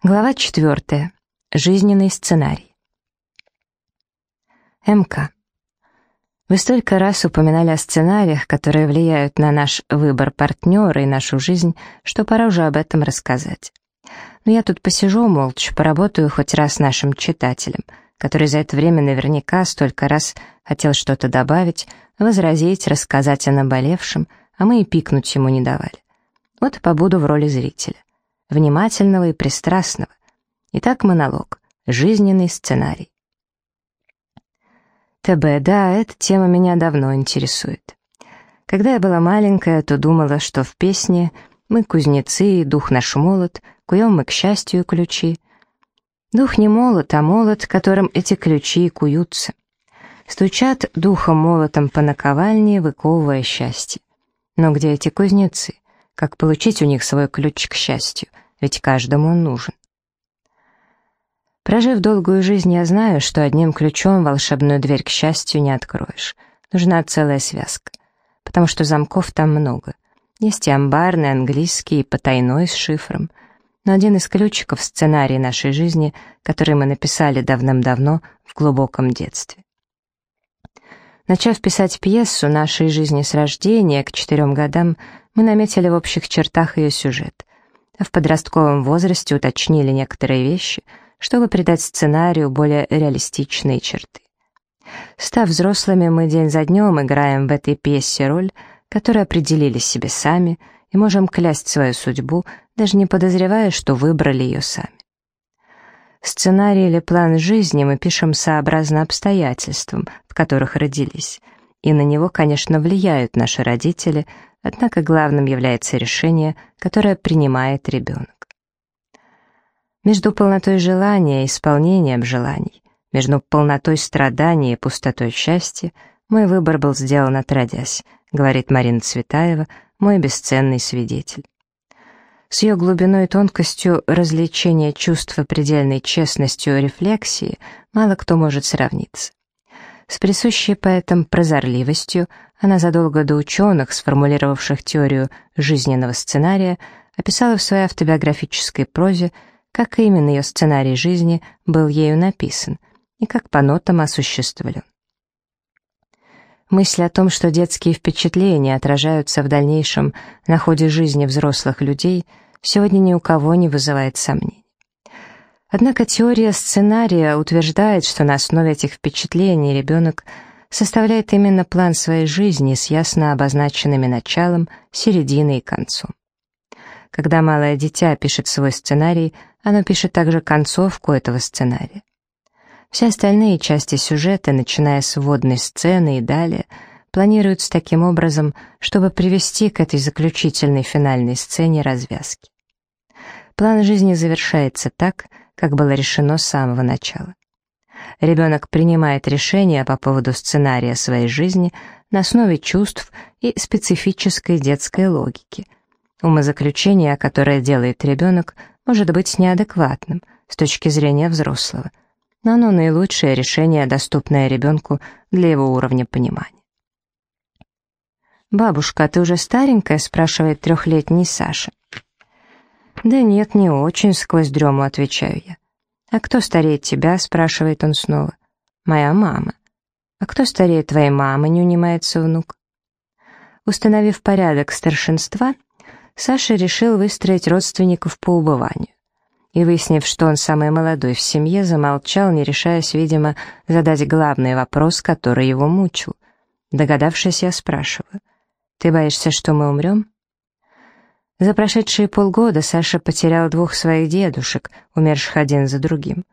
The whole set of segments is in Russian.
Глава четвертая. Жизненный сценарий. МК. Вы столько раз упоминали о сценариях, которые влияют на наш выбор партнера и нашу жизнь, что пора уже об этом рассказать. Но я тут посижу молча, поработаю хоть раз нашим читателем, который за это время наверняка столько раз хотел что-то добавить, возразить, рассказать о наболевшем, а мы и пикнуть ему не давали. Вот побуду в роли зрителя внимательного и пристрастного. Итак, монолог. Жизненный сценарий. ТБ, да, эта тема меня давно интересует. Когда я была маленькая, то думала, что в песне «Мы кузнецы, дух наш молот, куем мы, к счастью, ключи». Дух не молот, а молот, которым эти ключи куются. Стучат духом молотом по наковальне, выковывая счастье. Но где эти кузнецы? Как получить у них свой ключ к счастью? Ведь каждому он нужен. Прожив долгую жизнь, я знаю, что одним ключом волшебную дверь к счастью не откроешь. Нужна целая связка. Потому что замков там много. Есть и амбарный, английский, и потайной с шифром. Но один из ключиков в сценарии нашей жизни, который мы написали давным-давно в глубоком детстве. Начав писать пьесу нашей жизни с рождения, к четырем годам, мы наметили в общих чертах ее сюжет, в подростковом возрасте уточнили некоторые вещи, чтобы придать сценарию более реалистичные черты. Став взрослыми, мы день за днем играем в этой пьесе роль, которую определили себе сами, и можем клясть свою судьбу, даже не подозревая, что выбрали ее сами. Сценарий или план жизни мы пишем сообразно обстоятельствам, в которых родились, и на него, конечно, влияют наши родители, однако главным является решение, которое принимает ребенок. Между полнотой желания и исполнением желаний, между полнотой страдания и пустотой счастья мой выбор был сделан отродясь, говорит Марина Цветаева, мой бесценный свидетель. С ее глубиной и тонкостью развлечения чувства предельной честностью рефлексии мало кто может сравниться. С присущей поэтам прозорливостью она задолго до ученых, сформулировавших теорию жизненного сценария, описала в своей автобиографической прозе, как именно ее сценарий жизни был ею написан и как по нотам осуществлен. Мысль о том, что детские впечатления отражаются в дальнейшем на ходе жизни взрослых людей, сегодня ни у кого не вызывает сомнений. Однако теория сценария утверждает, что на основе этих впечатлений ребенок составляет именно план своей жизни с ясно обозначенными началом, серединой и концом. Когда малое дитя пишет свой сценарий, оно пишет также концовку этого сценария. Все остальные части сюжета, начиная с вводной сцены и далее, планируются таким образом, чтобы привести к этой заключительной финальной сцене развязки. План жизни завершается так, как было решено с самого начала. Ребенок принимает решение по поводу сценария своей жизни на основе чувств и специфической детской логики. Умозаключение, которое делает ребенок, может быть неадекватным с точки зрения взрослого, но оно наилучшее решение, доступное ребенку для его уровня понимания. «Бабушка, а ты уже старенькая?» — спрашивает трехлетний Саша. «Да нет, не очень», — сквозь дрему отвечаю я. «А кто стареет тебя?» — спрашивает он снова. «Моя мама». «А кто стареет твоей мамы?» — не унимается внук. Установив порядок старшинства, Саша решил выстроить родственников по убыванию. И, выяснив, что он самый молодой в семье, замолчал, не решаясь, видимо, задать главный вопрос, который его мучил. Догадавшись, я спрашиваю, «Ты боишься, что мы умрем?» За прошедшие полгода Саша потерял двух своих дедушек, умерших один за другим.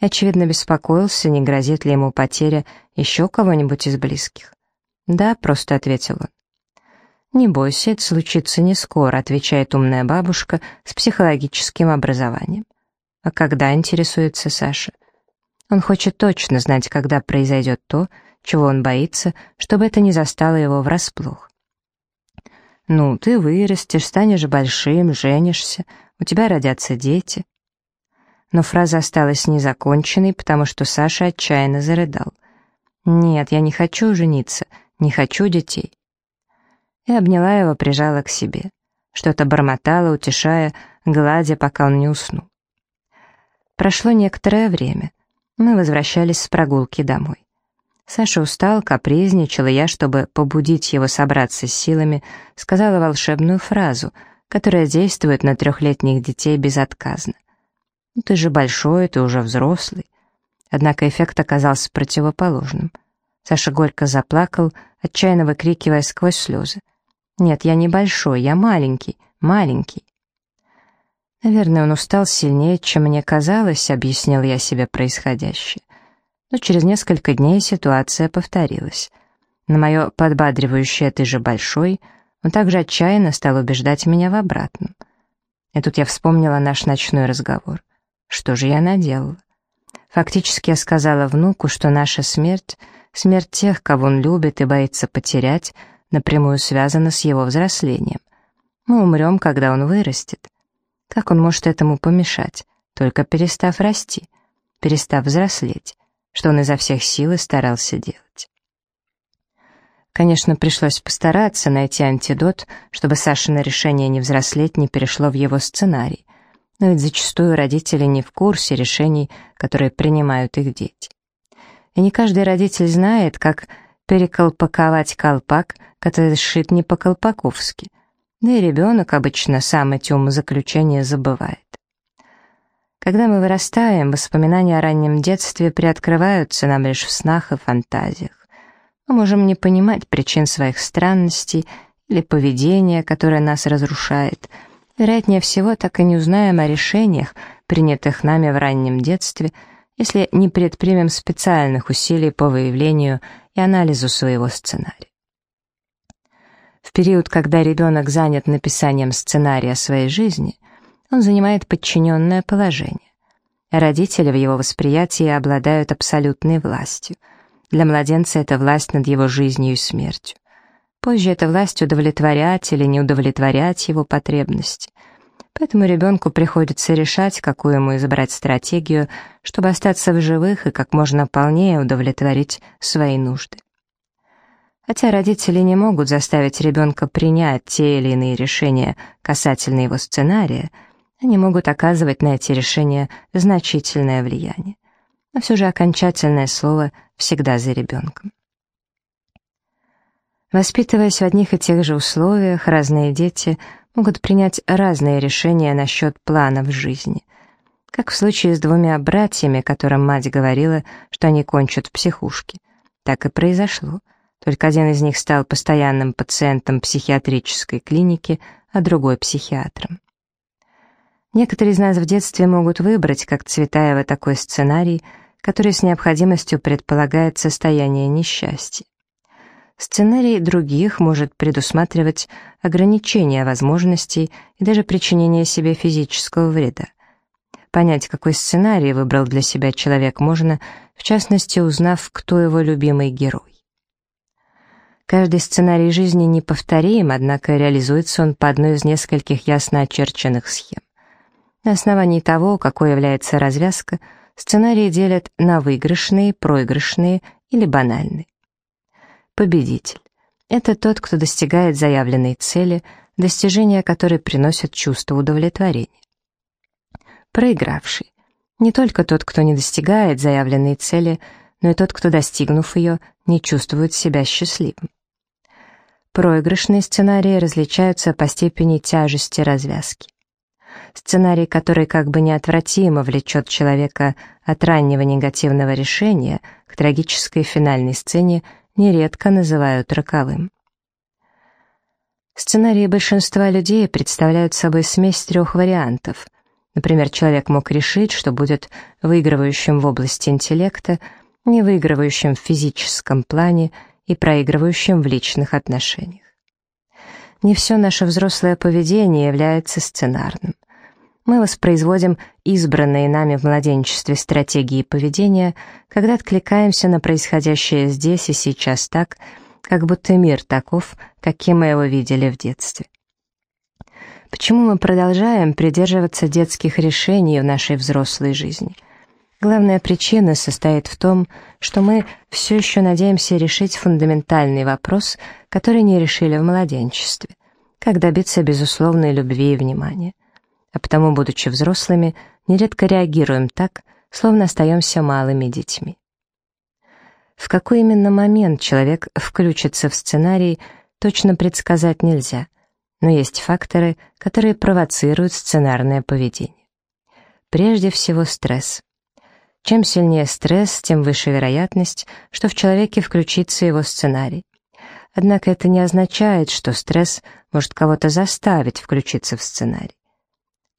Очевидно, беспокоился, не грозит ли ему потеря еще кого-нибудь из близких. «Да», — просто ответил он. «Не бойся, это случится не скоро», — отвечает умная бабушка с психологическим образованием. «А когда?» — интересуется Саша. Он хочет точно знать, когда произойдет то, чего он боится, чтобы это не застало его врасплох. Ну, ты вырастешь, станешь большим, женишься, у тебя родятся дети. Но фраза осталась незаконченной, потому что Саша отчаянно зарыдал. «Нет, я не хочу жениться, не хочу детей». И обняла его, прижала к себе. Что-то бормотала, утешая, гладя, пока он не уснул. Прошло некоторое время. Мы возвращались с прогулки домой. Саша устал, капризничал, я, чтобы побудить его собраться с силами, сказала волшебную фразу, которая действует на трехлетних детей безотказно. «Ну, «Ты же большой, ты уже взрослый». Однако эффект оказался противоположным. Саша горько заплакал, отчаянно выкрикивая сквозь слезы. «Нет, я не большой, я маленький, маленький». Наверное, он устал сильнее, чем мне казалось, объяснил я себе происходящее. Но через несколько дней ситуация повторилась. На мое подбадривающее «ты же большой» он также отчаянно стал убеждать меня в обратном. И тут я вспомнила наш ночной разговор. Что же я наделала? Фактически я сказала внуку, что наша смерть, смерть тех, кого он любит и боится потерять, напрямую связана с его взрослением. Мы умрем, когда он вырастет. Как он может этому помешать, только перестав расти, перестав взрослеть? Что он изо всех сил и старался делать. Конечно, пришлось постараться найти антидот, чтобы Сашино решение не взрослеть не перешло в его сценарий, но ведь зачастую родители не в курсе решений, которые принимают их дети. И не каждый родитель знает, как переколпаковать колпак, который сшит не по-колпаковски. Да и ребенок обычно сам эти умозаключения забывает. Когда мы вырастаем, воспоминания о раннем детстве приоткрываются нам лишь в снах и фантазиях. Мы можем не понимать причин своих странностей или поведения, которое нас разрушает. Вероятнее всего, так и не узнаем о решениях, принятых нами в раннем детстве, если не предпримем специальных усилий по выявлению и анализу своего сценария. В период, когда ребенок занят написанием сценария своей жизни, он занимает подчиненное положение. Родители в его восприятии обладают абсолютной властью. Для младенца это власть над его жизнью и смертью. Позже это власть удовлетворять или не удовлетворять его потребности. Поэтому ребенку приходится решать, какую ему избрать стратегию, чтобы остаться в живых и как можно полнее удовлетворить свои нужды. Хотя родители не могут заставить ребенка принять те или иные решения касательно его сценария, они могут оказывать на эти решения значительное влияние. Но все же окончательное слово всегда за ребенком. Воспитываясь в одних и тех же условиях, разные дети могут принять разные решения насчет планов жизни. Как в случае с двумя братьями, которым мать говорила, что они кончат в психушке. Так и произошло. Только один из них стал постоянным пациентом психиатрической клиники, а другой — психиатром. Некоторые из нас в детстве могут выбрать, как Цветаева, такой сценарий, который с необходимостью предполагает состояние несчастья. Сценарий других может предусматривать ограничение возможностей и даже причинение себе физического вреда. Понять, какой сценарий выбрал для себя человек, можно, в частности, узнав, кто его любимый герой. Каждый сценарий жизни неповторим, однако реализуется он по одной из нескольких ясно очерченных схем. На основании того, какой является развязка, сценарии делят на выигрышные, проигрышные или банальные. Победитель — это тот, кто достигает заявленной цели, достижения которой приносят чувство удовлетворения. Проигравший — не только тот, кто не достигает заявленной цели, но и тот, кто, достигнув ее, не чувствует себя счастливым. Проигрышные сценарии различаются по степени тяжести развязки. Сценарий, который как бы неотвратимо влечет человека от раннего негативного решения к трагической финальной сцене, нередко называют роковым. Сценарии большинства людей представляют собой смесь трех вариантов. Например, человек мог решить, что будет выигрывающим в области интеллекта, не выигрывающим в физическом плане и проигрывающим в личных отношениях. Не все наше взрослое поведение является сценарным мы воспроизводим избранные нами в младенчестве стратегии поведения, когда откликаемся на происходящее здесь и сейчас так, как будто мир таков, каким мы его видели в детстве. Почему мы продолжаем придерживаться детских решений в нашей взрослой жизни? Главная причина состоит в том, что мы все еще надеемся решить фундаментальный вопрос, который не решили в младенчестве. Как добиться безусловной любви и внимания а потому, будучи взрослыми, нередко реагируем так, словно остаемся малыми детьми. В какой именно момент человек включится в сценарий, точно предсказать нельзя, но есть факторы, которые провоцируют сценарное поведение. Прежде всего стресс. Чем сильнее стресс, тем выше вероятность, что в человеке включится его сценарий. Однако это не означает, что стресс может кого-то заставить включиться в сценарий.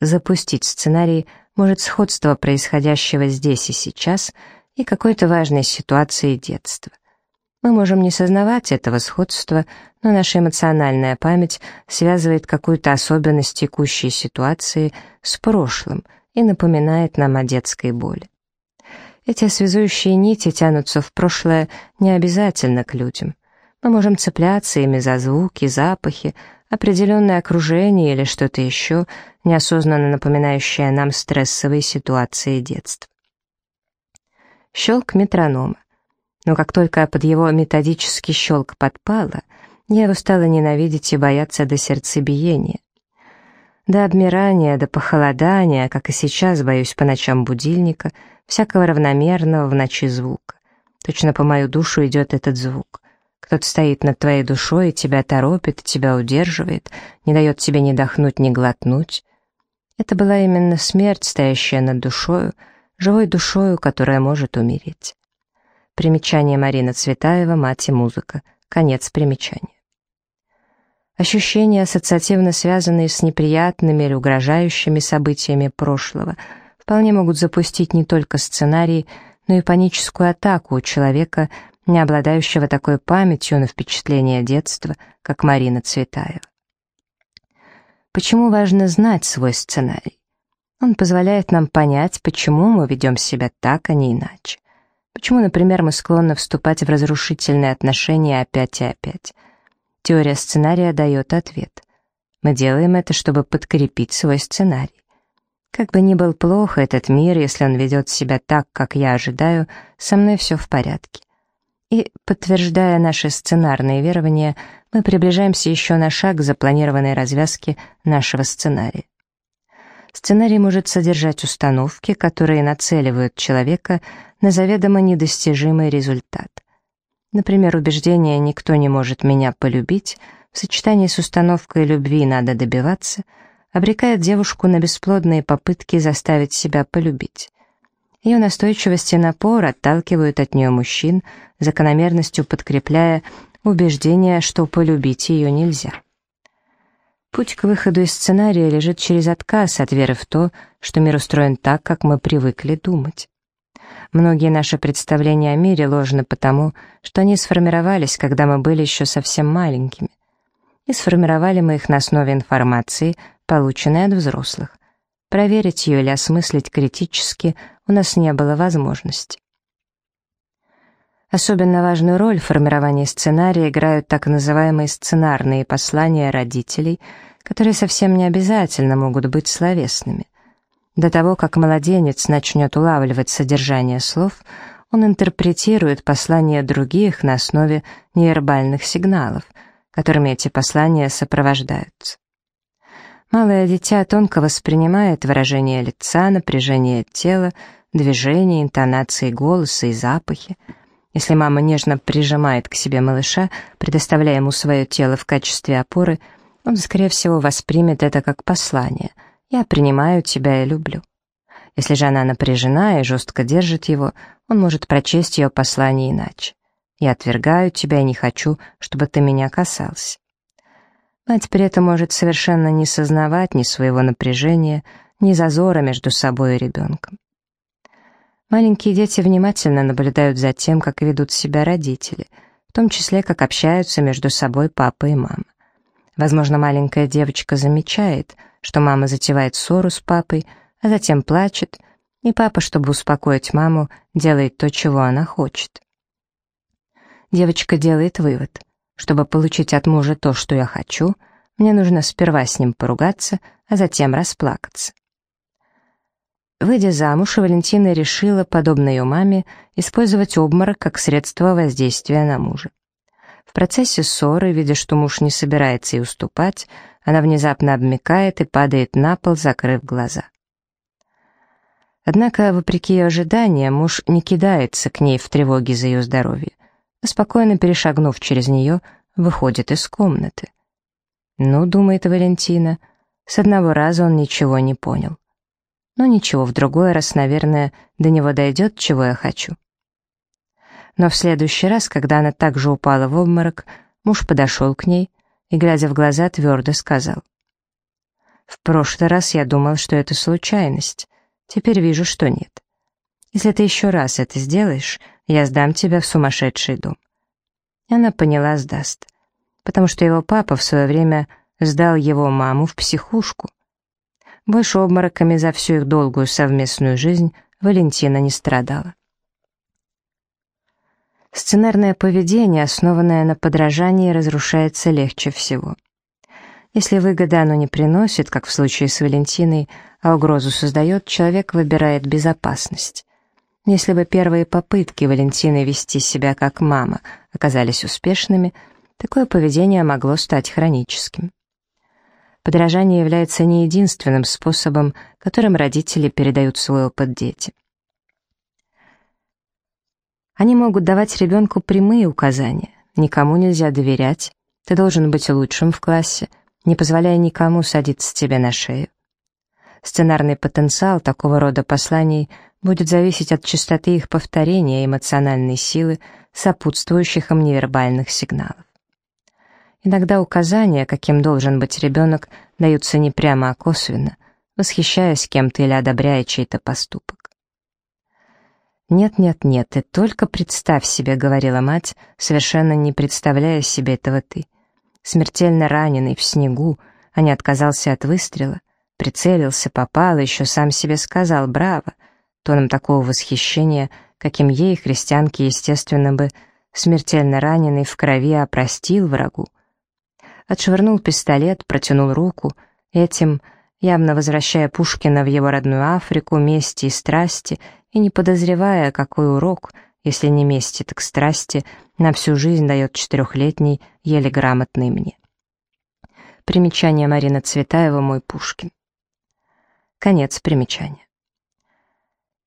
Запустить сценарий может сходство происходящего здесь и сейчас и какой-то важной ситуации детства. Мы можем не сознавать этого сходства, но наша эмоциональная память связывает какую-то особенность текущей ситуации с прошлым и напоминает нам о детской боли. Эти связующие нити тянутся в прошлое не обязательно к людям. Мы можем цепляться ими за звуки, запахи, определенное окружение или что-то еще, неосознанно напоминающее нам стрессовые ситуации детства. Щелк метронома. Но как только под его методический щелк подпало, я его стала ненавидеть и бояться до сердцебиения. До обмирания, до похолодания, как и сейчас боюсь по ночам будильника, всякого равномерного в ночи звука. Точно по мою душу идет этот звук. Кто-то стоит над твоей душой тебя торопит, тебя удерживает, не дает тебе ни дохнуть, ни глотнуть. Это была именно смерть, стоящая над душою, живой душою, которая может умереть. Примечание Марина Цветаева, мать и музыка. Конец примечания. Ощущения, ассоциативно связанные с неприятными или угрожающими событиями прошлого, вполне могут запустить не только сценарий, но и паническую атаку у человека, не обладающего такой памятью на впечатления детства, как Марина Цветаева. Почему важно знать свой сценарий? Он позволяет нам понять, почему мы ведем себя так, а не иначе. Почему, например, мы склонны вступать в разрушительные отношения опять и опять. Теория сценария дает ответ. Мы делаем это, чтобы подкрепить свой сценарий. Как бы ни был плох этот мир, если он ведет себя так, как я ожидаю, со мной все в порядке. И, подтверждая наши сценарные верования, мы приближаемся еще на шаг к запланированной развязке нашего сценария. Сценарий может содержать установки, которые нацеливают человека на заведомо недостижимый результат. Например, убеждение «никто не может меня полюбить» в сочетании с установкой «любви надо добиваться» обрекает девушку на бесплодные попытки заставить себя полюбить. Ее настойчивость и напор отталкивают от нее мужчин, закономерностью подкрепляя убеждение, что полюбить ее нельзя. Путь к выходу из сценария лежит через отказ от веры в то, что мир устроен так, как мы привыкли думать. Многие наши представления о мире ложны потому, что они сформировались, когда мы были еще совсем маленькими. И сформировали мы их на основе информации, полученной от взрослых. Проверить ее или осмыслить критически у нас не было возможности. Особенно важную роль в формировании сценария играют так называемые сценарные послания родителей, которые совсем не обязательно могут быть словесными. До того, как младенец начнет улавливать содержание слов, он интерпретирует послания других на основе невербальных сигналов, которыми эти послания сопровождаются. Малое дитя тонко воспринимает выражение лица, напряжение тела, движения, интонации голоса и запахи. Если мама нежно прижимает к себе малыша, предоставляя ему свое тело в качестве опоры, он, скорее всего, воспримет это как послание «Я принимаю тебя и люблю». Если же она напряжена и жестко держит его, он может прочесть ее послание иначе. «Я отвергаю тебя и не хочу, чтобы ты меня касался». Мать при этом может совершенно не сознавать ни своего напряжения, ни зазора между собой и ребенком. Маленькие дети внимательно наблюдают за тем, как ведут себя родители, в том числе, как общаются между собой папа и мама. Возможно, маленькая девочка замечает, что мама затевает ссору с папой, а затем плачет, и папа, чтобы успокоить маму, делает то, чего она хочет. Девочка делает вывод. Чтобы получить от мужа то, что я хочу, мне нужно сперва с ним поругаться, а затем расплакаться. Выйдя замуж, Валентина решила, подобно ее маме, использовать обморок как средство воздействия на мужа. В процессе ссоры, видя, что муж не собирается ей уступать, она внезапно обмякает и падает на пол, закрыв глаза. Однако, вопреки ее ожиданиям, муж не кидается к ней в тревоге за ее здоровье, спокойно перешагнув через нее, выходит из комнаты. «Ну, — думает Валентина, — с одного раза он ничего не понял. Но ничего, в другой раз, наверное, до него дойдет, чего я хочу». Но в следующий раз, когда она также упала в обморок, муж подошел к ней и, глядя в глаза, твердо сказал. «В прошлый раз я думал, что это случайность. Теперь вижу, что нет. Если ты еще раз это сделаешь, я сдам тебя в сумасшедший дом». Она поняла, сдаст. Потому что его папа в свое время сдал его маму в психушку. Больше обмороками за всю их долгую совместную жизнь Валентина не страдала. Сценарное поведение, основанное на подражании, разрушается легче всего. Если выгода оно не приносит, как в случае с Валентиной, а угрозу создает, человек выбирает безопасность. Если бы первые попытки Валентины вести себя как мама оказались успешными, такое поведение могло стать хроническим. Подражание является не единственным способом, которым родители передают свой опыт детям. Они могут давать ребенку прямые указания. Никому нельзя доверять, ты должен быть лучшим в классе, не позволяя никому садиться тебе на шею. Сценарный потенциал такого рода посланий будет зависеть от частоты их повторения и эмоциональной силы, сопутствующих им невербальных сигналов. Иногда указания, каким должен быть ребенок, даются не прямо, а косвенно, восхищаясь кем-то или одобряя чей-то поступок. «Нет-нет-нет, ты только представь себе», — говорила мать, совершенно не представляя себе этого ты. Смертельно раненый в снегу, а не отказался от выстрела, прицелился, попал, еще сам себе сказал «браво», тоном такого восхищения, каким ей, христианке, естественно бы, смертельно раненый в крови опростил врагу. Отшвырнул пистолет, протянул руку, этим, явно возвращая Пушкина в его родную Африку, мести и страсти — и не подозревая, какой урок, если не мести, так страсти, на всю жизнь дает четырехлетний, еле грамотный мне. Примечание Марина Цветаева «Мой Пушкин». Конец примечания.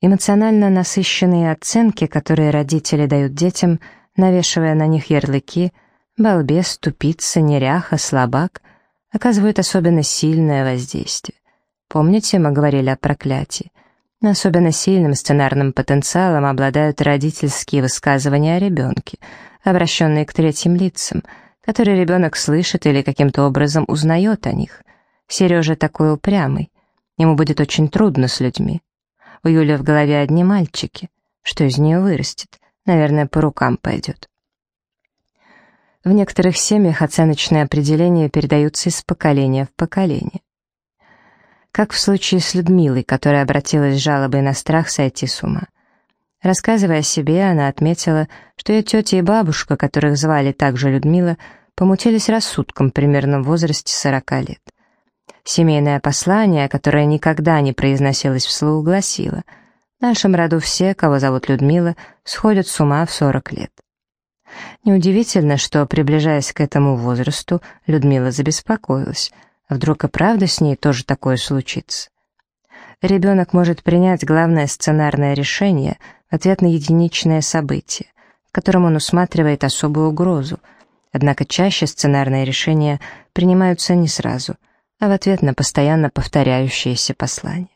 Эмоционально насыщенные оценки, которые родители дают детям, навешивая на них ярлыки «балбес», «тупица», «неряха», «слабак», оказывают особенно сильное воздействие. Помните, мы говорили о проклятии? Особенно сильным сценарным потенциалом обладают родительские высказывания о ребенке, обращенные к третьим лицам, которые ребенок слышит или каким-то образом узнает о них. Сережа такой упрямый. Ему будет очень трудно с людьми. У Юли в голове одни мальчики. Что из нее вырастет? Наверное, по рукам пойдет. В некоторых семьях оценочные определения передаются из поколения в поколение как в случае с Людмилой, которая обратилась с жалобой на страх сойти с ума. Рассказывая о себе, она отметила, что ее тетя и бабушка, которых звали также Людмила, помутились рассудком примерно в возрасте 40 лет. Семейное послание, которое никогда не произносилось вслух, гласило «В нашем роду все, кого зовут Людмила, сходят с ума в 40 лет». Неудивительно, что, приближаясь к этому возрасту, Людмила забеспокоилась – Вдруг и правда с ней тоже такое случится? Ребенок может принять главное сценарное решение в ответ на единичное событие, в котором он усматривает особую угрозу, однако чаще сценарные решения принимаются не сразу, в ответ на постоянно повторяющиеся послания.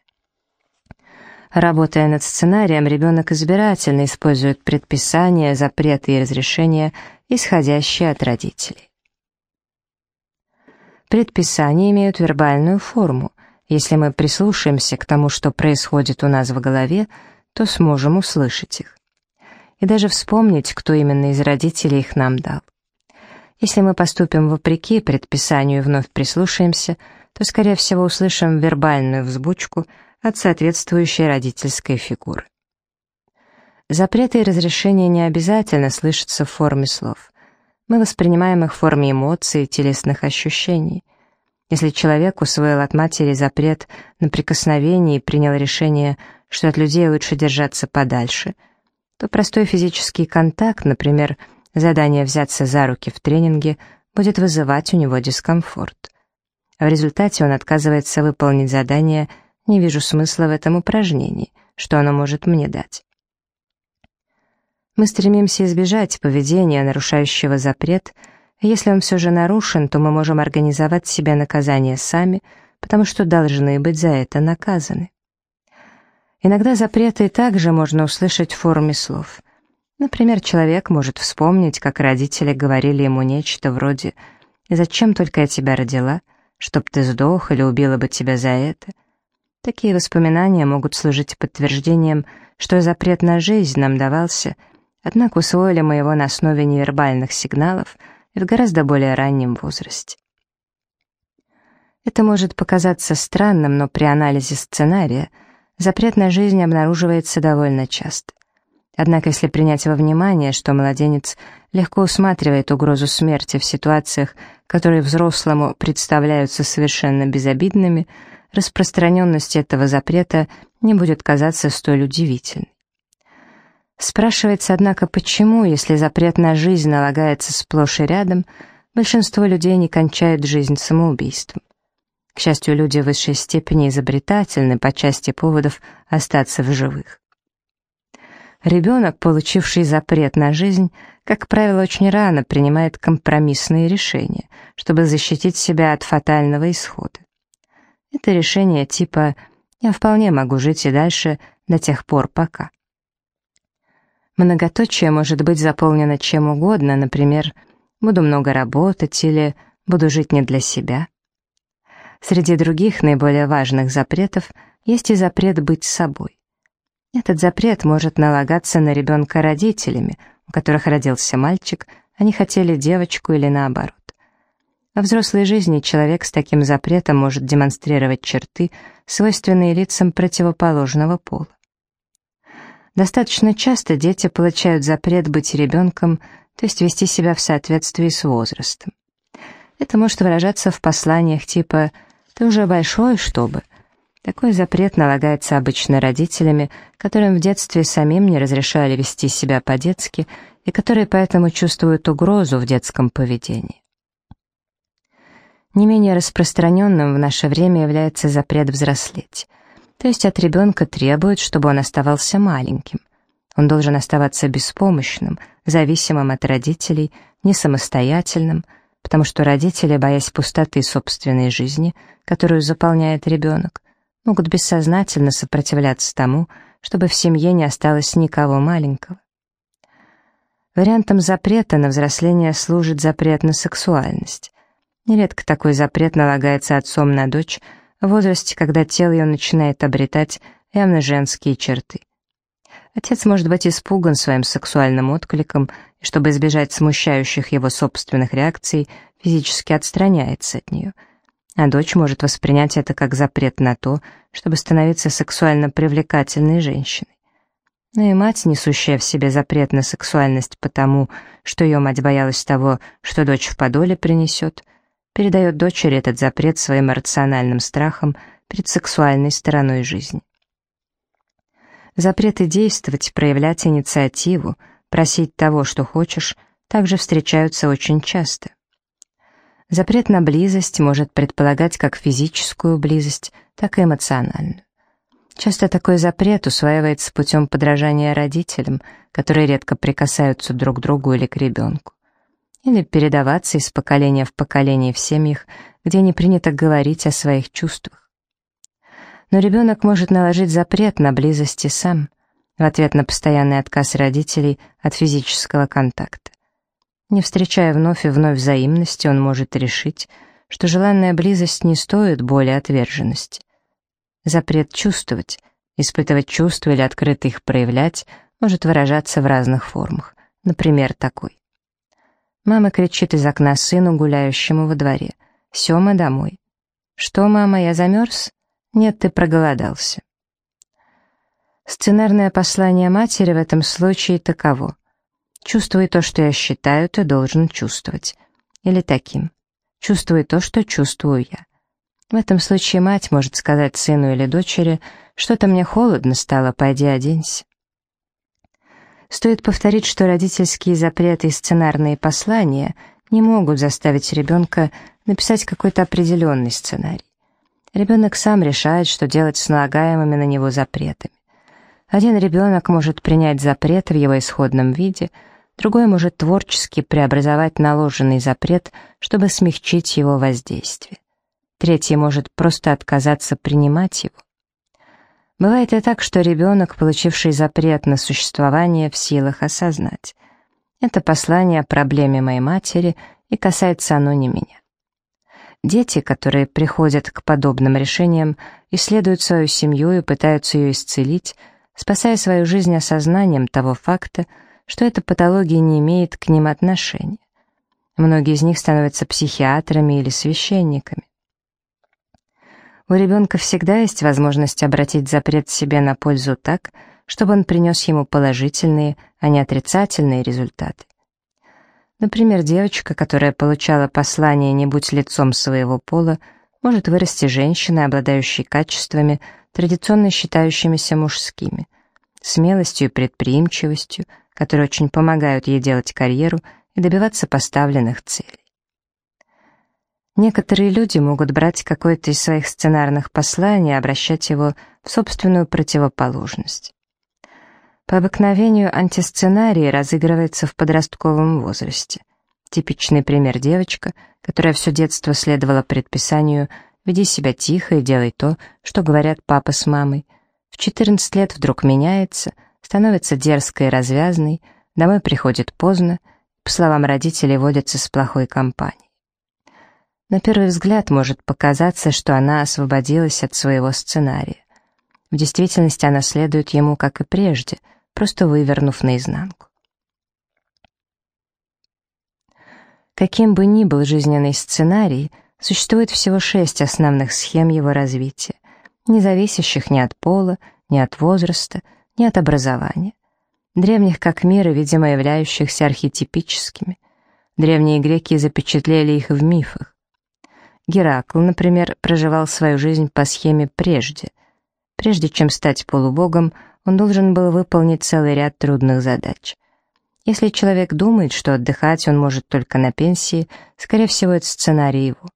Работая над сценарием, ребенок избирательно использует предписания, запреты и разрешения, исходящие от родителей. Предписания имеют вербальную форму. Если мы прислушаемся к тому, что происходит у нас в голове, то сможем услышать их. И даже вспомнить, кто именно из родителей их нам дал. Если мы поступим вопреки предписанию и вновь прислушаемся, то, скорее всего, услышим вербальную взбучку от соответствующей родительской фигуры. Запреты и разрешения не обязательно слышатся в форме слов. Мы воспринимаем их в форме эмоций и телесных ощущений. Если человек усвоил от матери запрет на прикосновение и принял решение, что от людей лучше держаться подальше, то простой физический контакт, например, задание взяться за руки в тренинге, будет вызывать у него дискомфорт. в результате он отказывается выполнить задание «не вижу смысла в этом упражнении», что оно может мне дать. Мы стремимся избежать поведения, нарушающего запрет, если он все же нарушен, то мы можем организовать себе наказание сами, потому что должны быть за это наказаны. Иногда запреты также можно услышать в форме слов. Например, человек может вспомнить, как родители говорили ему нечто вроде «Зачем только я тебя родила? Чтоб ты сдох или убила бы тебя за это?» Такие воспоминания могут служить подтверждением, что запрет на жизнь нам давался, однако усвоили мы его на основе невербальных сигналов и в гораздо более раннем возрасте. Это может показаться странным, но при анализе сценария запрет на жизнь обнаруживается довольно часто. Однако, если принять во внимание, что младенец легко усматривает угрозу смерти в ситуациях, которые взрослому представляются совершенно безобидными, распространенность этого запрета не будет казаться столь удивительной. Спрашивается, однако, почему, если запрет на жизнь налагается сплошь и рядом, большинство людей не кончают жизнь самоубийством. К счастью, люди в высшей степени изобретательны по части поводов остаться в живых. Ребенок, получивший запрет на жизнь, как правило, очень рано принимает компромиссные решения, чтобы защитить себя от фатального исхода. Это решение типа «я вполне могу жить и дальше до тех пор, пока». Многоточие может быть заполнено чем угодно, например, «буду много работать» или «буду жить не для себя». Среди других наиболее важных запретов есть и запрет быть собой. Этот запрет может налагаться на ребенка родителями, у которых родился мальчик, они хотели девочку или наоборот. Во взрослой жизни человек с таким запретом может демонстрировать черты, свойственные лицам противоположного пола. Достаточно часто дети получают запрет быть ребенком, то есть вести себя в соответствии с возрастом. Это может выражаться в посланиях типа «ты уже большой, чтобы», такой запрет налагается обычно родителями, которым в детстве самим не разрешали вести себя по-детски и которые поэтому чувствуют угрозу в детском поведении. Не менее распространенным в наше время является запрет взрослеть. То есть от ребенка требуют, чтобы он оставался маленьким. Он должен оставаться беспомощным, зависимым от родителей, не самостоятельным, потому что родители, боясь пустоты собственной жизни, которую заполняет ребенок, могут бессознательно сопротивляться тому, чтобы в семье не осталось никого маленького. Вариантом запрета на взросление служит запрет на сексуальность. Нередко такой запрет налагается отцом на дочь в возрасте, когда тело ее начинает обретать явно женские черты. Отец может быть испуган своим сексуальным откликом и, чтобы избежать смущающих его собственных реакций, физически отстраняется от нее – а дочь может воспринять это как запрет на то, чтобы становиться сексуально привлекательной женщиной. Но и мать, несущая в себе запрет на сексуальность потому, что ее мать боялась того, что дочь в подоле принесет, передает дочери этот запрет своим рациональным страхом перед сексуальной стороной жизни. Запреты действовать, проявлять инициативу, просить того, что хочешь, также встречаются очень часто. Запрет на близость может предполагать как физическую близость, так и эмоциональную. Часто такой запрет усваивается путем подражания родителям, которые редко прикасаются друг к другу или к ребенку. Или передаваться из поколения в поколение в семьях, где не принято говорить о своих чувствах. Но ребенок может наложить запрет на близость и сам, в ответ на постоянный отказ родителей от физического контакта. Не встречая вновь и вновь взаимности, он может решить, что желанная близость не стоит боли отверженности. Запрет чувствовать, испытывать чувства или открыто их проявлять может выражаться в разных формах. Например, такой. Мама кричит из окна сыну, гуляющему во дворе. «Сема, домой». «Что, мама, я замерз?» «Нет, ты проголодался». Сценарное послание матери в этом случае таково. Чувствуй то, что я считаю, ты должен чувствовать. Или таким. Чувствуй то, что чувствую я. В этом случае мать может сказать сыну или дочери, что-то мне холодно стало, пойди оденься. Стоит повторить, что родительские запреты и сценарные послания не могут заставить ребенка написать какой-то определенный сценарий. Ребенок сам решает, что делать с налагаемыми на него запретами. Один ребенок может принять запрет в его исходном виде, другой может творчески преобразовать наложенный запрет, чтобы смягчить его воздействие. Третий может просто отказаться принимать его. Бывает и так, что ребенок, получивший запрет на существование, в силах осознать. Это послание о проблеме моей матери, и касается оно не меня. Дети, которые приходят к подобным решениям, исследуют свою семью и пытаются ее исцелить, спасая свою жизнь осознанием того факта, что эта патология не имеет к ним отношения. Многие из них становятся психиатрами или священниками. У ребенка всегда есть возможность обратить запрет себе на пользу так, чтобы он принес ему положительные, а не отрицательные результаты. Например, девочка, которая получала послание «не будь лицом своего пола», может вырасти женщиной, обладающей качествами, традиционно считающимися мужскими, смелостью и предприимчивостью, которые очень помогают ей делать карьеру и добиваться поставленных целей. Некоторые люди могут брать какое-то из своих сценарных посланий и обращать его в собственную противоположность. По обыкновению антисценарий разыгрывается в подростковом возрасте. Типичный пример девочка, которая все детство следовала предписанию «веди себя тихо и делай то, что говорят папа с мамой». В 14 лет вдруг меняется, становится дерзкой и развязной, домой приходит поздно, по словам родителей, водится с плохой компанией. На первый взгляд может показаться, что она освободилась от своего сценария. В действительности она следует ему, как и прежде — просто вывернув наизнанку. Каким бы ни был жизненный сценарий, существует всего шесть основных схем его развития, не зависящих ни от пола, ни от возраста, ни от образования. Древних как мир и, видимо, являющихся архетипическими. Древние греки запечатлели их в мифах. Геракл, например, проживал свою жизнь по схеме «прежде». Прежде чем стать полубогом, он должен был выполнить целый ряд трудных задач. Если человек думает, что отдыхать он может только на пенсии, скорее всего, это сценарий его.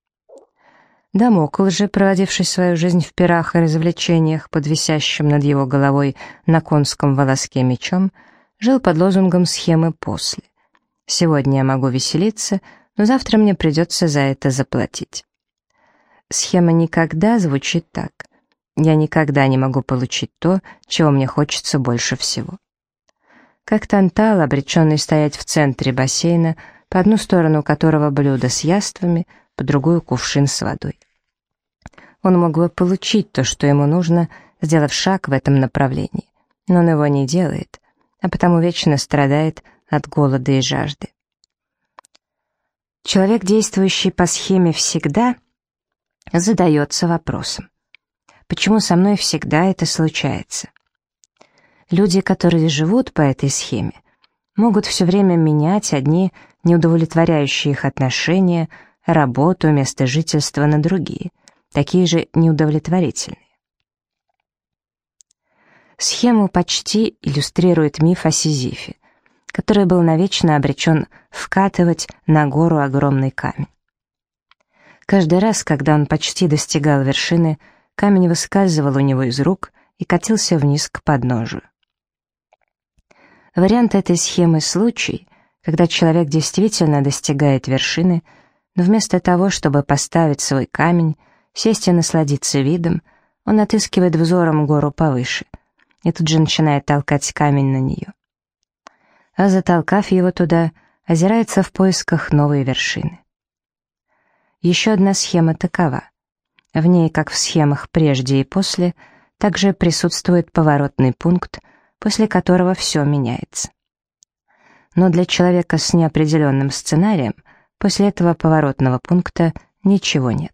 Дамокл же, проводивший свою жизнь в пирах и развлечениях под висящим над его головой на конском волоске мечом, жил под лозунгом схемы «после». «Сегодня я могу веселиться, но завтра мне придется за это заплатить». Схема «никогда» звучит так. Я никогда не могу получить то, чего мне хочется больше всего. Как тантал, обреченный стоять в центре бассейна, по одну сторону которого блюдо с яствами, по другую кувшин с водой. Он мог бы получить то, что ему нужно, сделав шаг в этом направлении, но он его не делает, а потому вечно страдает от голода и жажды. Человек, действующий по схеме «всегда», задается вопросом, Почему со мной всегда это случается? Люди, которые живут по этой схеме, могут все время менять одни неудовлетворяющие их отношения, работу, место жительства на другие, такие же неудовлетворительные. Схему почти иллюстрирует миф о Сизифе, который был навечно обречен вкатывать на гору огромный камень. Каждый раз, когда он почти достигал вершины, Камень выскальзывал у него из рук и катился вниз к подножию. Вариант этой схемы — случай, когда человек действительно достигает вершины, но вместо того, чтобы поставить свой камень, сесть и насладиться видом, он отыскивает взором гору повыше, и тут же начинает толкать камень на нее. А затолкав его туда, озирается в поисках новой вершины. Еще одна схема такова. В ней, как в схемах прежде и после, также присутствует поворотный пункт, после которого все меняется. Но для человека с неопределенным сценарием после этого поворотного пункта ничего нет.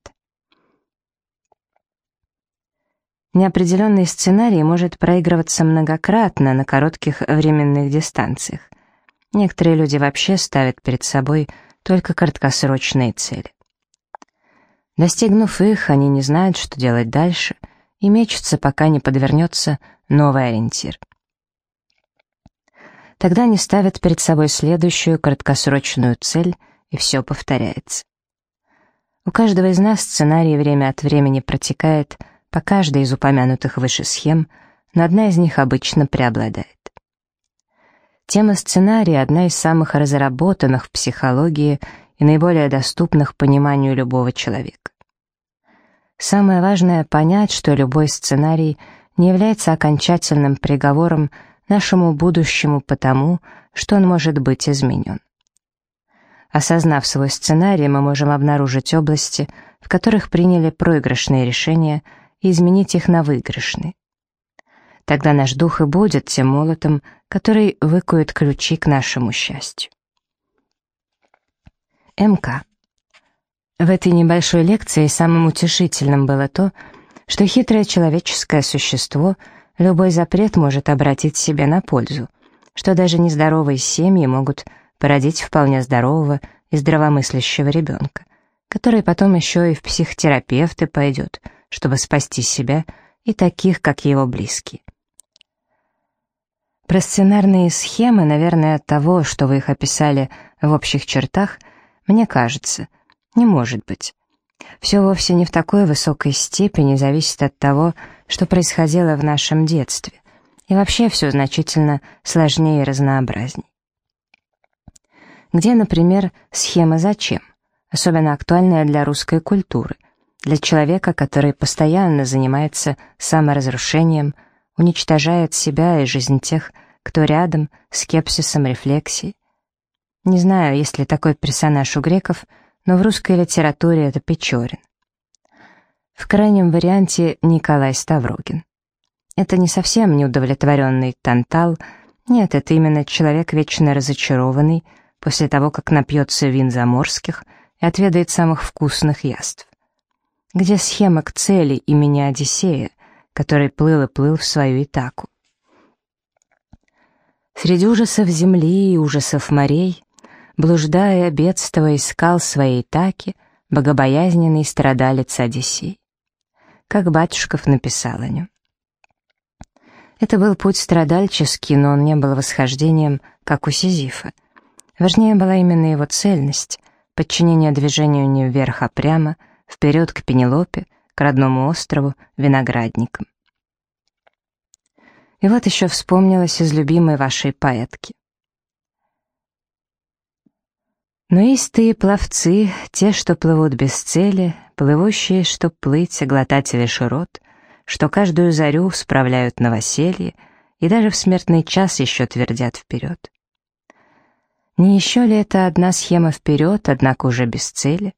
Неопределенный сценарий может проигрываться многократно на коротких временных дистанциях. Некоторые люди вообще ставят перед собой только краткосрочные цели. Достигнув их, они не знают, что делать дальше, и мечутся, пока не подвернется новый ориентир. Тогда они ставят перед собой следующую краткосрочную цель, и все повторяется. У каждого из нас сценарий время от времени протекает по каждой из упомянутых выше схем, но одна из них обычно преобладает. Тема сценария — одна из самых разработанных в психологии и наиболее доступных пониманию любого человека. Самое важное — понять, что любой сценарий не является окончательным приговором нашему будущему потому, что он может быть изменен. Осознав свой сценарий, мы можем обнаружить области, в которых приняли проигрышные решения, и изменить их на выигрышные. Тогда наш дух и будет тем молотом, который выкует ключи к нашему счастью. МК. В этой небольшой лекции самым утешительным было то, что хитрое человеческое существо любой запрет может обратить себе на пользу, что даже нездоровые семьи могут породить вполне здорового и здравомыслящего ребенка, который потом еще и в психотерапевты пойдет, чтобы спасти себя и таких, как его близкие. Про сценарные схемы, наверное, от того, что вы их описали в общих чертах, мне кажется, не может быть. Все вовсе не в такой высокой степени зависит от того, что происходило в нашем детстве. И вообще все значительно сложнее и разнообразней. Где, например, схема «Зачем?» особенно актуальная для русской культуры, для человека, который постоянно занимается саморазрушением, уничтожает себя и жизнь тех, кто рядом, скепсисом, рефлексией. Не знаю, есть ли такой персонаж у греков, но в русской литературе это Печорин. В крайнем варианте Николай Ставрогин. Это не совсем неудовлетворенный Тантал, нет, это именно человек вечно разочарованный после того, как напьется вин заморских и отведает самых вкусных яств. Где схема к цели имени Одиссея, который плыл и плыл в свою Итаку? Среди ужасов земли и ужасов морей, блуждая, бедствуя, искал своей Итаки богобоязненный страдалец Одиссей. Как батюшков написал о нем. Это был путь страдальческий, но он не был восхождением, как у Сизифа. Важнее была именно его цельность, подчинение движению не вверх, а прямо, вперед к Пенелопе, к родному острову, виноградникам. И вот еще вспомнилось из любимой вашей поэтки. Но истые пловцы, те, что плывут без цели, плывущие, чтоб плыть, глотатели широт, что каждую зарю справляют новоселье и даже в смертный час еще твердят вперед. Не еще ли это одна схема вперед, однако уже без цели?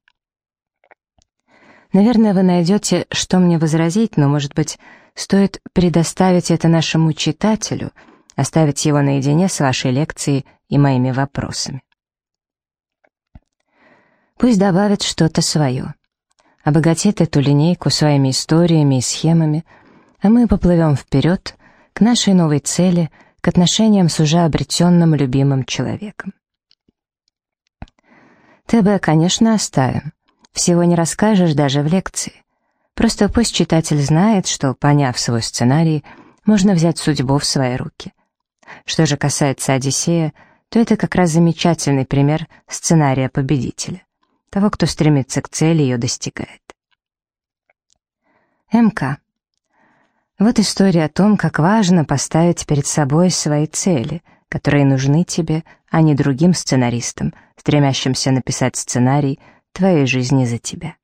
Наверное, вы найдете, что мне возразить, но, может быть, стоит предоставить это нашему читателю, оставить его наедине с вашей лекцией и моими вопросами. Пусть добавит что-то свое, обогатит эту линейку своими историями и схемами, а мы поплывем вперед к нашей новой цели, к отношениям с уже обретенным любимым человеком. ТБ, конечно, оставим. Всего не расскажешь даже в лекции. Просто пусть читатель знает, что, поняв свой сценарий, можно взять судьбу в свои руки. Что же касается Одиссея, то это как раз замечательный пример сценария победителя, того, кто стремится к цели ее достигает. МК. Вот история о том, как важно поставить перед собой свои цели, которые нужны тебе, а не другим сценаристам — стремящимся написать сценарий твоей жизни за тебя.